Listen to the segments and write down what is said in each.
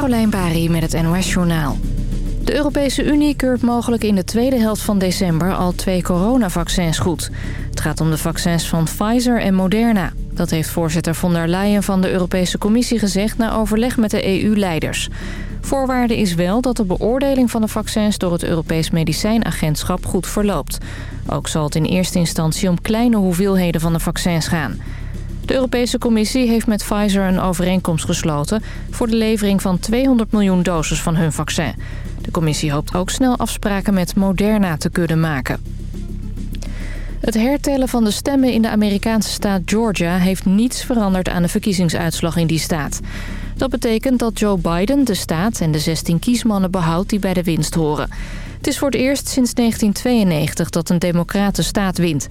Carolijn Bari met het NOS Journaal. De Europese Unie keurt mogelijk in de tweede helft van december al twee coronavaccins goed. Het gaat om de vaccins van Pfizer en Moderna. Dat heeft voorzitter von der Leyen van de Europese Commissie gezegd... na overleg met de EU-leiders. Voorwaarde is wel dat de beoordeling van de vaccins... door het Europees Medicijnagentschap goed verloopt. Ook zal het in eerste instantie om kleine hoeveelheden van de vaccins gaan... De Europese Commissie heeft met Pfizer een overeenkomst gesloten... voor de levering van 200 miljoen doses van hun vaccin. De commissie hoopt ook snel afspraken met Moderna te kunnen maken. Het hertellen van de stemmen in de Amerikaanse staat Georgia... heeft niets veranderd aan de verkiezingsuitslag in die staat. Dat betekent dat Joe Biden de staat en de 16 kiesmannen behoudt die bij de winst horen. Het is voor het eerst sinds 1992 dat een democrate staat wint...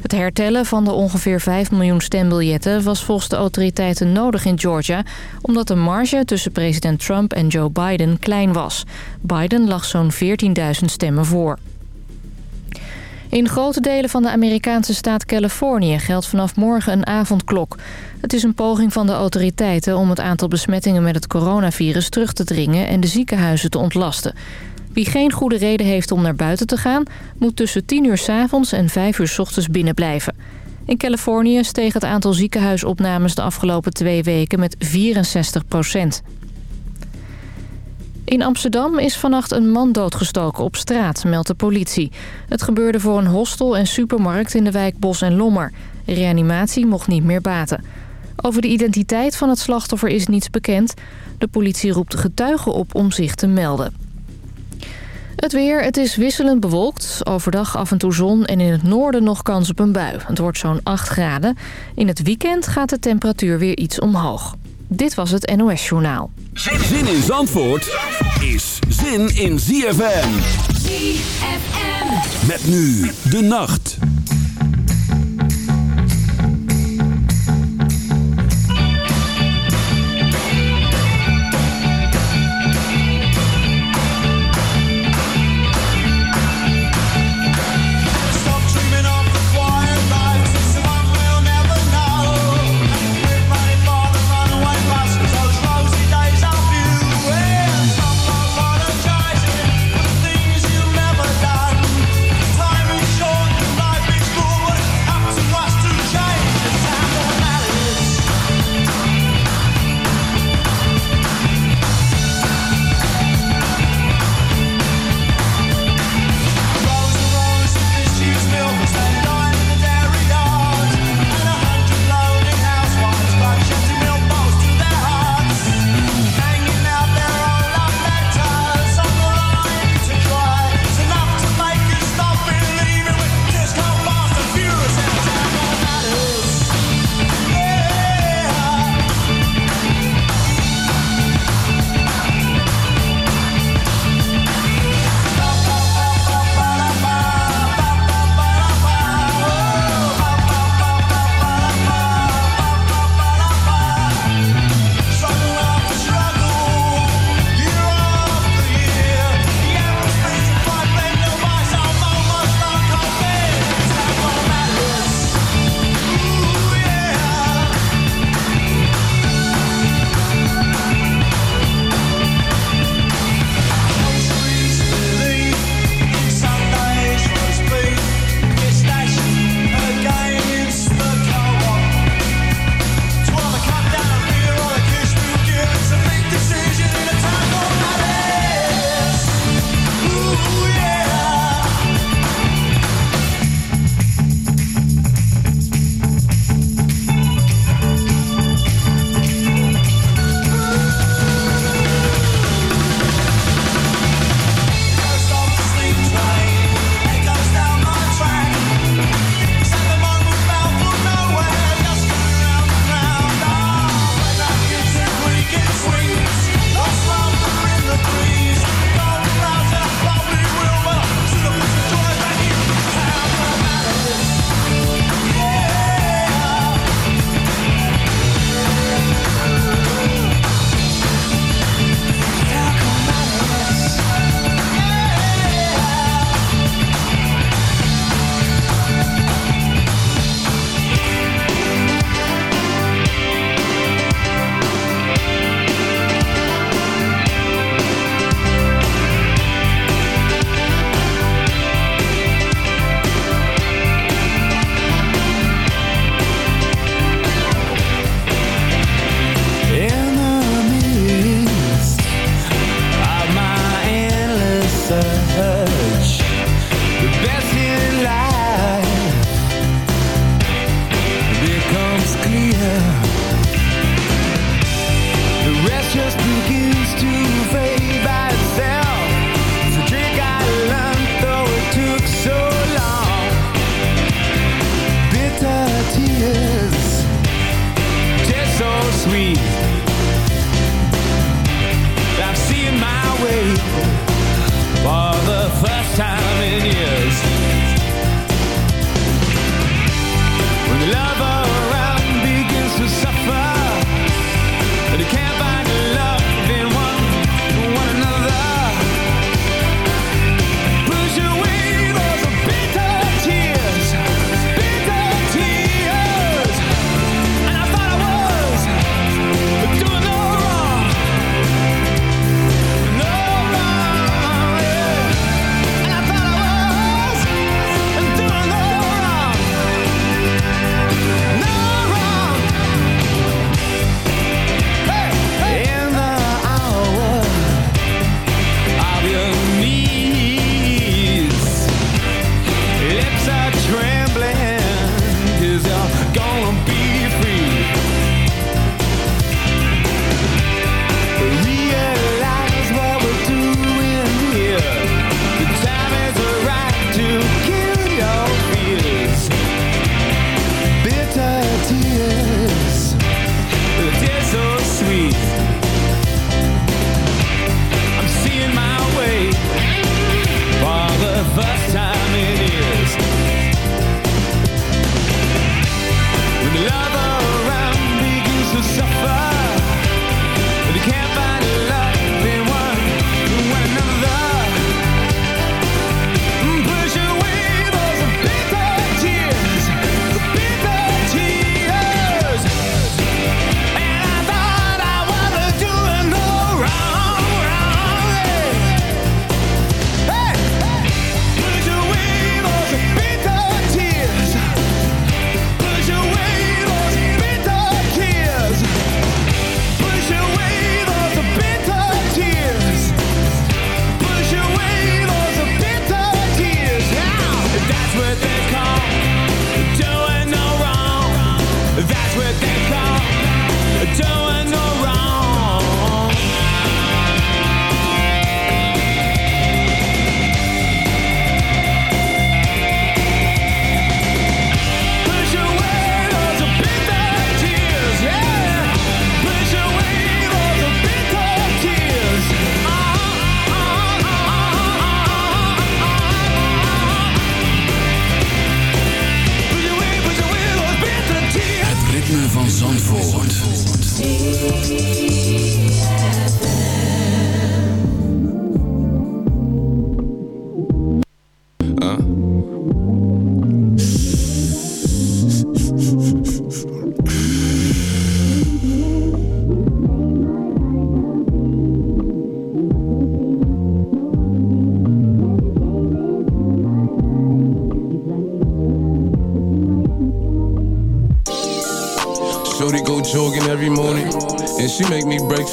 Het hertellen van de ongeveer 5 miljoen stembiljetten was volgens de autoriteiten nodig in Georgia... omdat de marge tussen president Trump en Joe Biden klein was. Biden lag zo'n 14.000 stemmen voor. In grote delen van de Amerikaanse staat Californië geldt vanaf morgen een avondklok. Het is een poging van de autoriteiten om het aantal besmettingen met het coronavirus terug te dringen en de ziekenhuizen te ontlasten. Wie geen goede reden heeft om naar buiten te gaan... moet tussen 10 uur s avonds en 5 uur s ochtends binnenblijven. In Californië steeg het aantal ziekenhuisopnames de afgelopen twee weken met 64 procent. In Amsterdam is vannacht een man doodgestoken op straat, meldt de politie. Het gebeurde voor een hostel en supermarkt in de wijk Bos en Lommer. Reanimatie mocht niet meer baten. Over de identiteit van het slachtoffer is niets bekend. De politie roept getuigen op om zich te melden. Het weer, het is wisselend bewolkt. Overdag af en toe zon en in het noorden nog kans op een bui. Het wordt zo'n 8 graden. In het weekend gaat de temperatuur weer iets omhoog. Dit was het NOS Journaal. Zin in Zandvoort is zin in ZFM. ZFM. Met nu de nacht.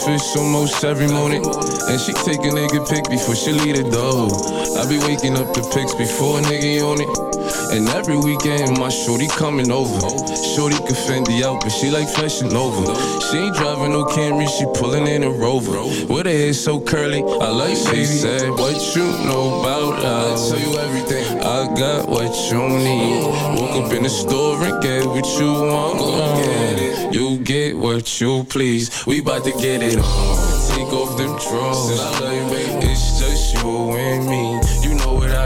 Breakfast almost every morning. And she take a nigga pic before she leave the door. I be waking up the pics before a nigga on it. And every weekend, my shorty coming over. Shorty can Fendi out, but she like fashion over. She ain't driving no Camry, she pulling in a Rover. With her hair so curly, I like she said, What you know about us? I tell you everything. I got what you need. Woke up in the store and get what you want. Go get it. You get what you please. We bout to get it on. Take off them drawers. It's just you and me.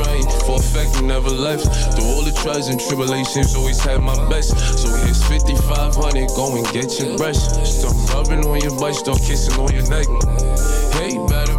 right, for a fact you never left. Through all the trials and tribulations, always had my best. So here's 5500, go and get your brush. Stop rubbing on your butt, start kissing on your neck. Hate better,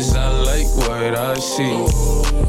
Cause I like what I see.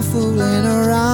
Fooling around,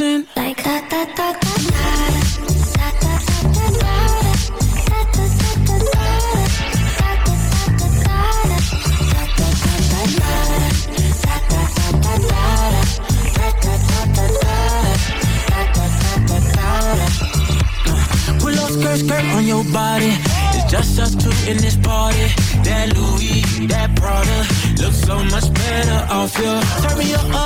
dancing like that, that, that.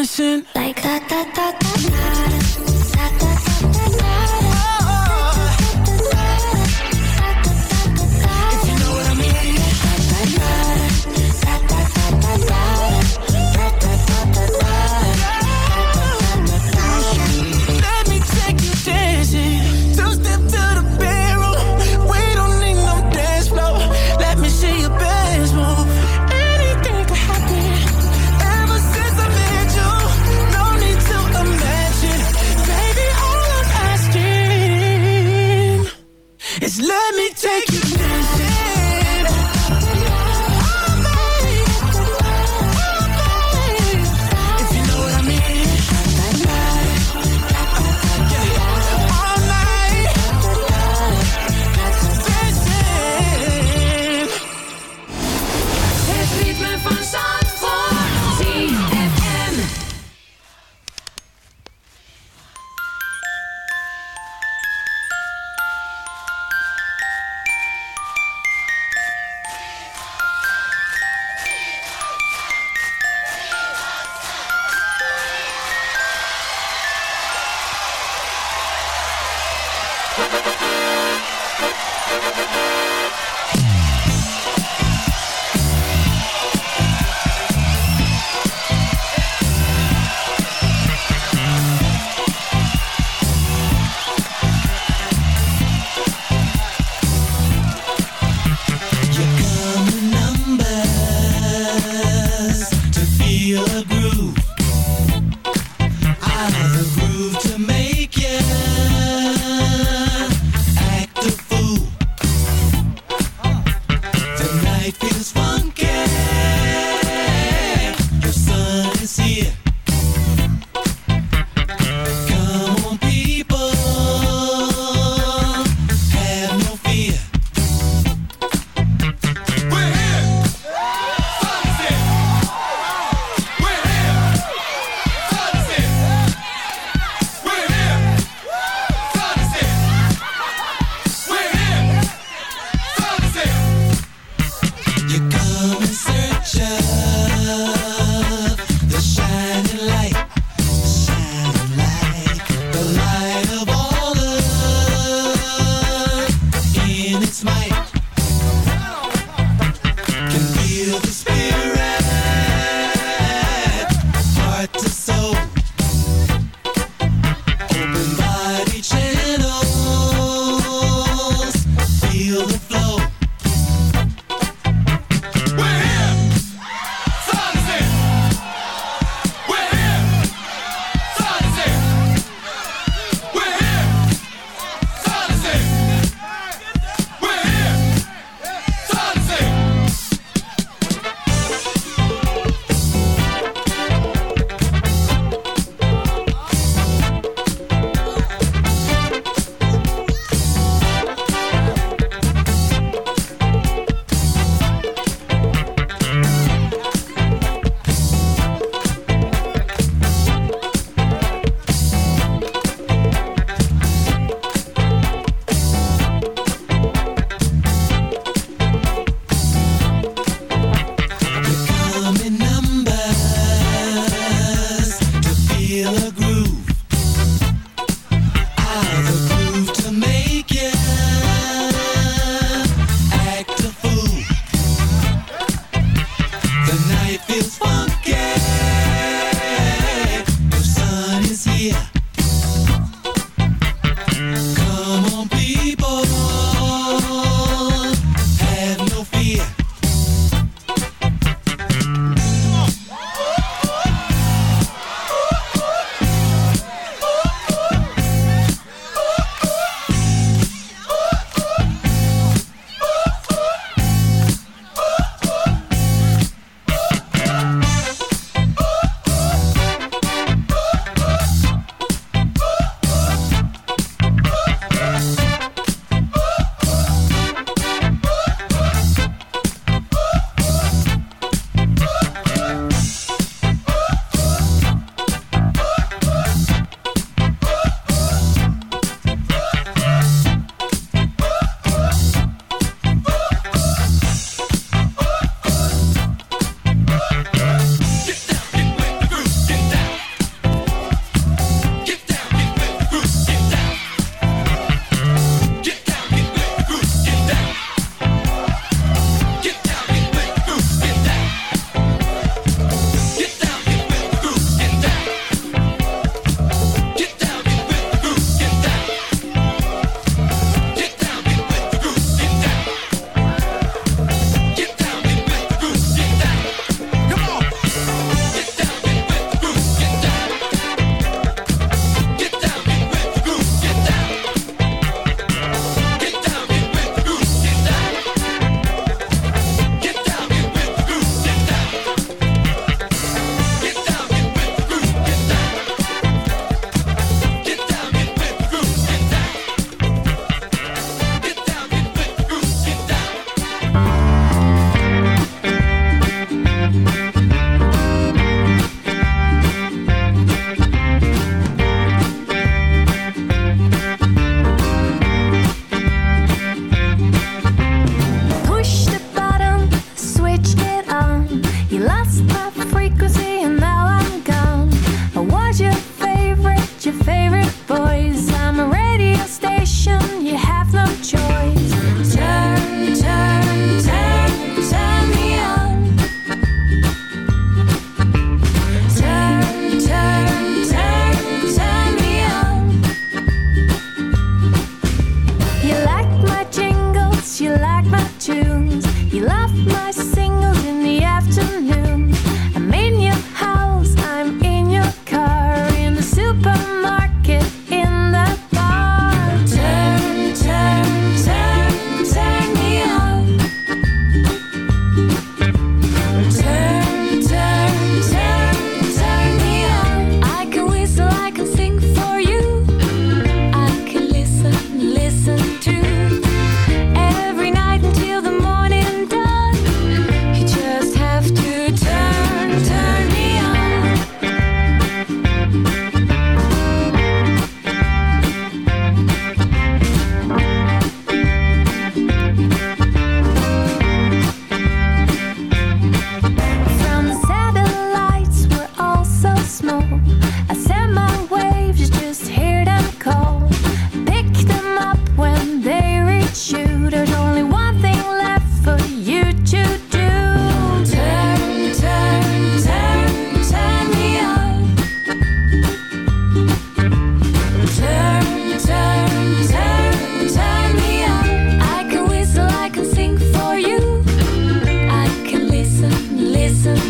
dancing like that, that, that.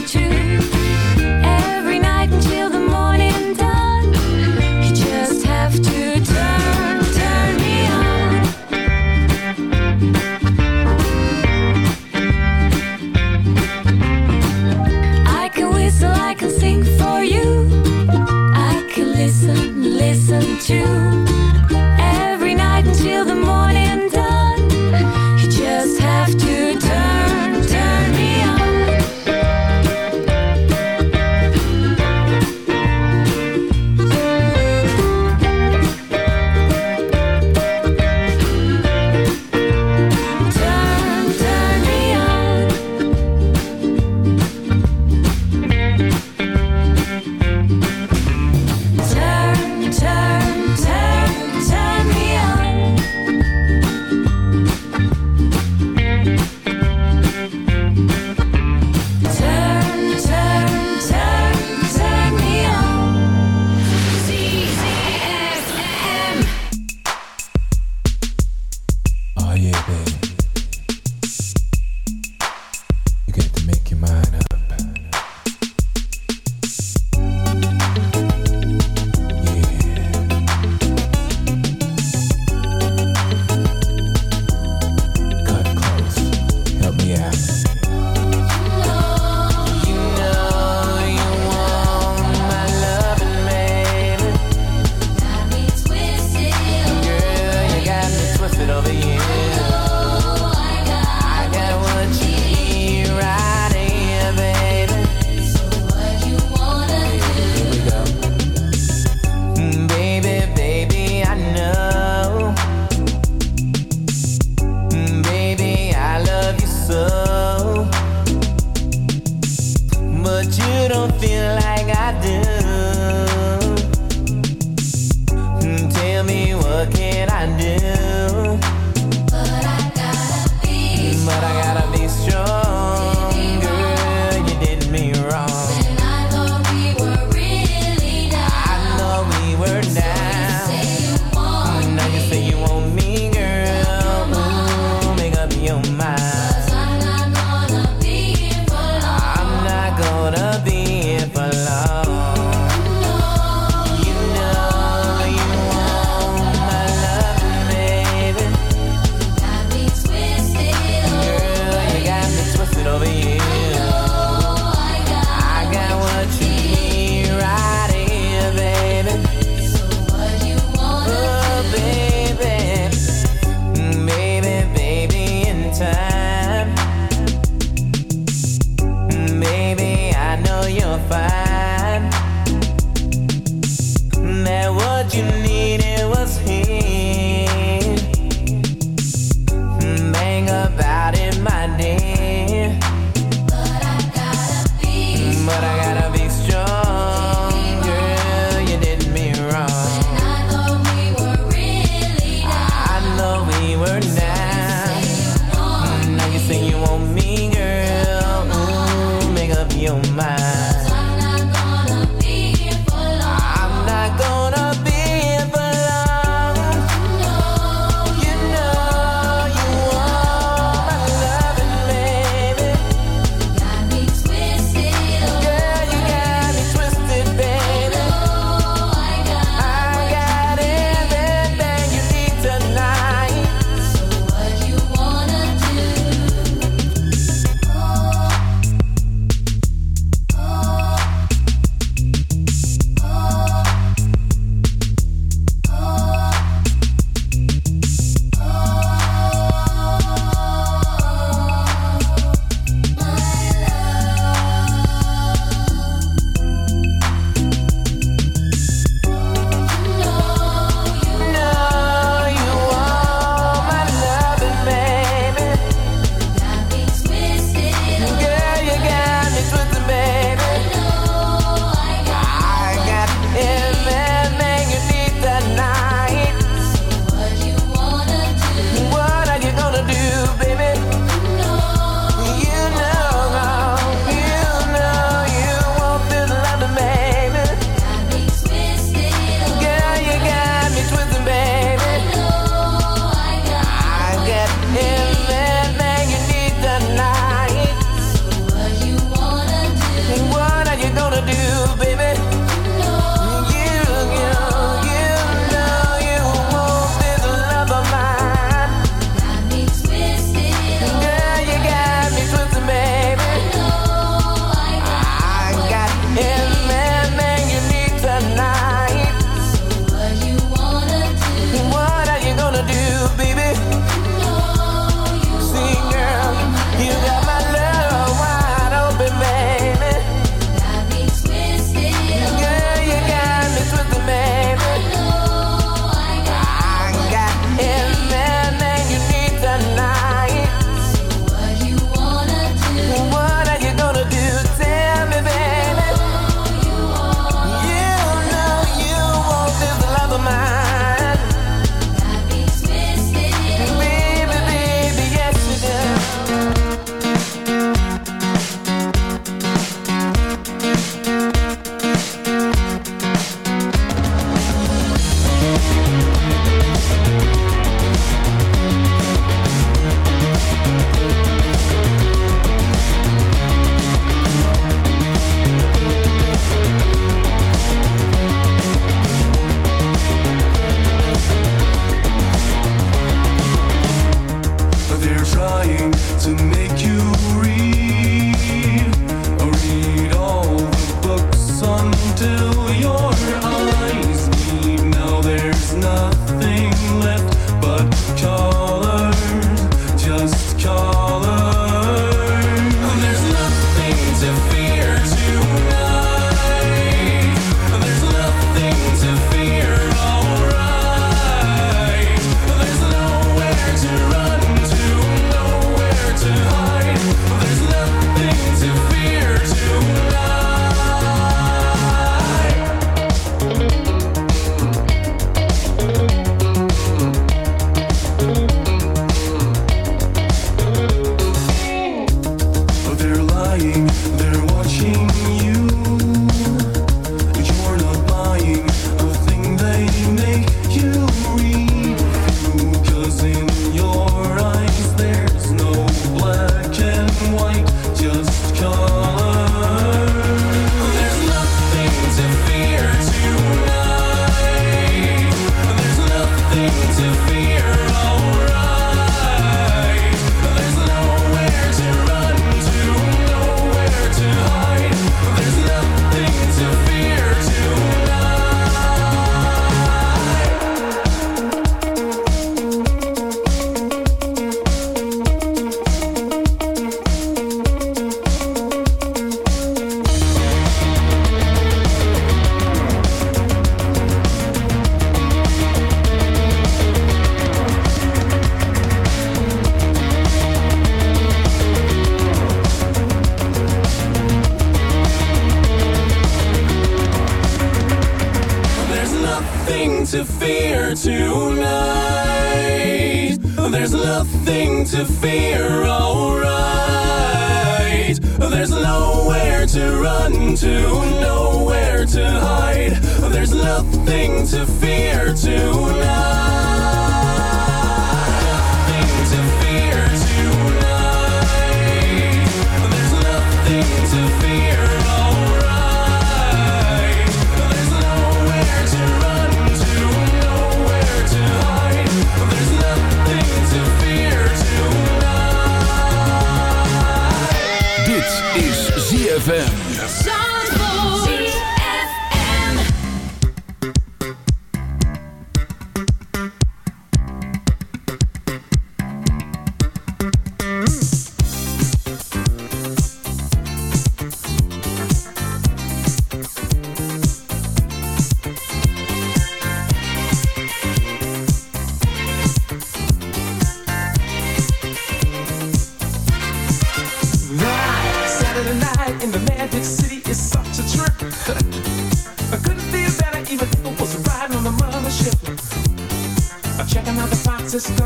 true.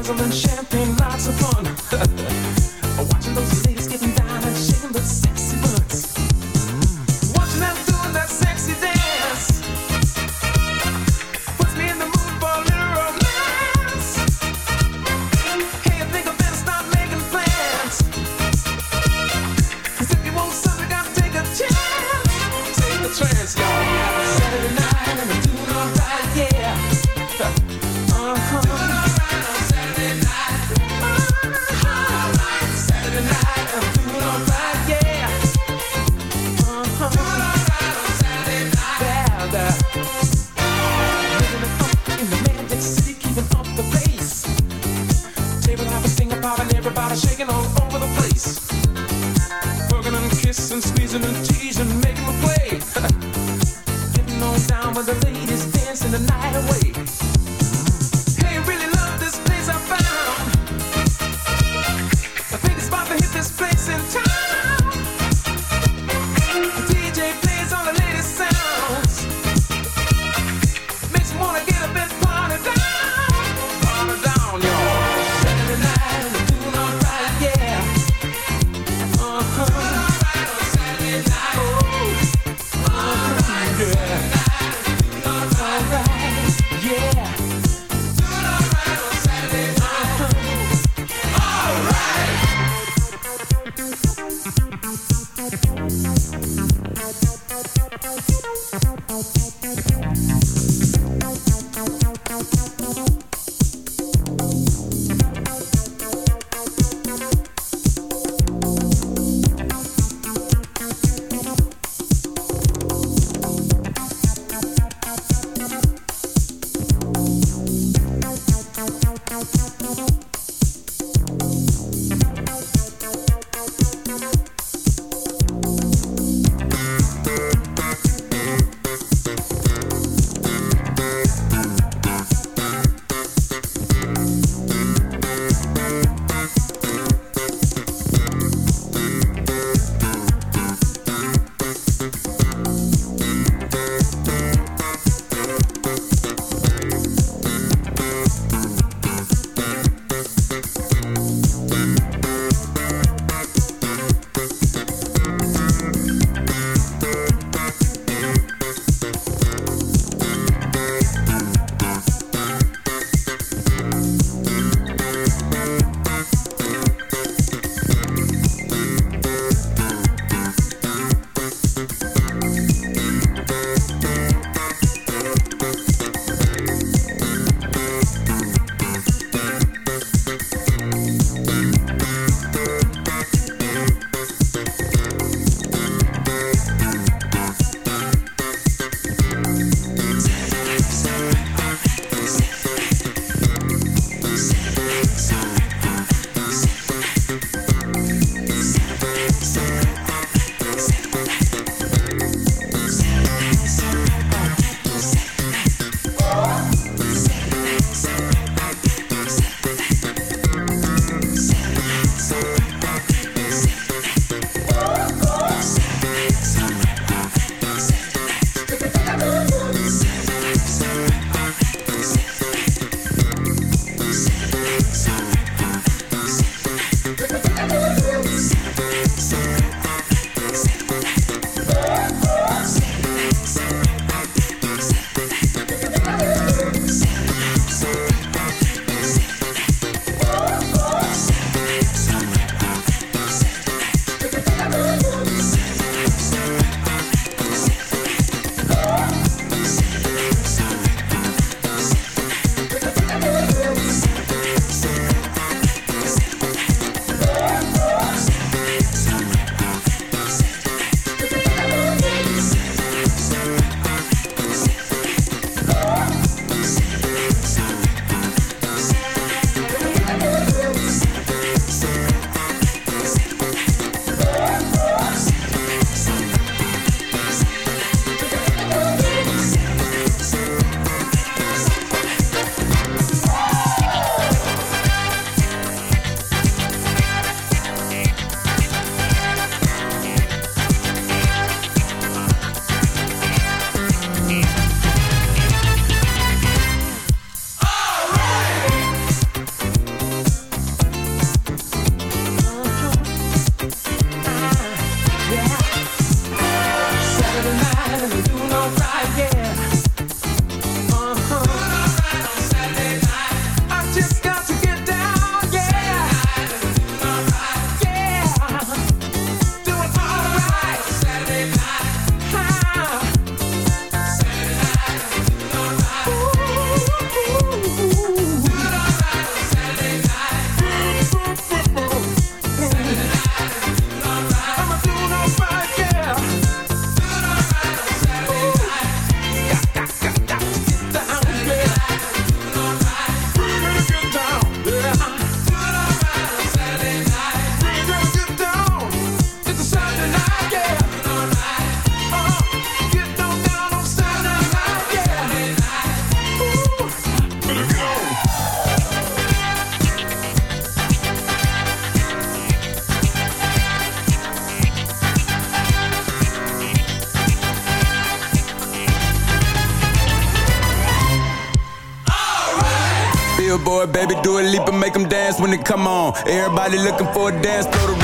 Guzzling champagne, lots of Música come on. Everybody looking for a dance floor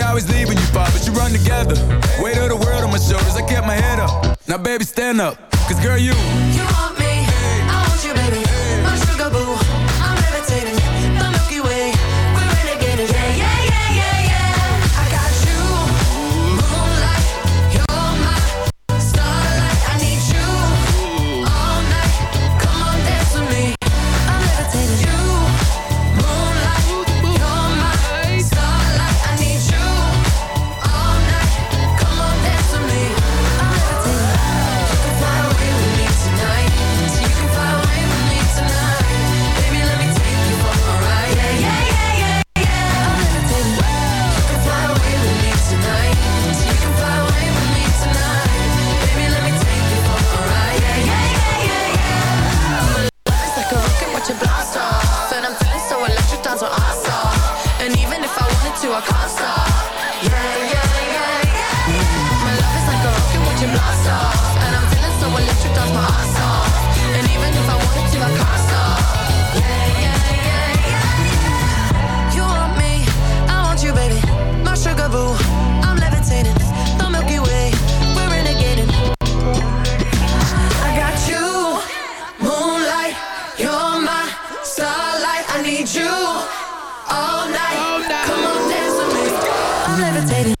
always leaving you far, but you run together. Weight of the world on my shoulders, I kept my head up. Now, baby, stand up, cause girl, you. You I can't stop. Yeah, yeah, yeah, yeah. My love is like a rocket watch it blast off, and I'm feeling so electric, that's my ass off. And even if I wanted to, I can't stop. Yeah, yeah, yeah, yeah. You want me, I want you, baby. My sugar boo, I'm levitating. The Milky Way, we're renegading. I got you, moonlight. You're my starlight. I need you all night. Come on, dance with me. I'm levitating.